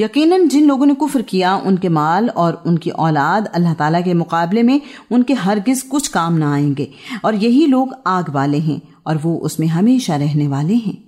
यकीनन जिन लोगों ने कुफर किया, उनके माल और उनकी औलाद अल्लाह ताला के मुकाबले में उनके हरगिज कुछ काम ना आएँगे। और यही लोग आग वाले हैं और वो उसमें हमेशा रहने वाले हैं।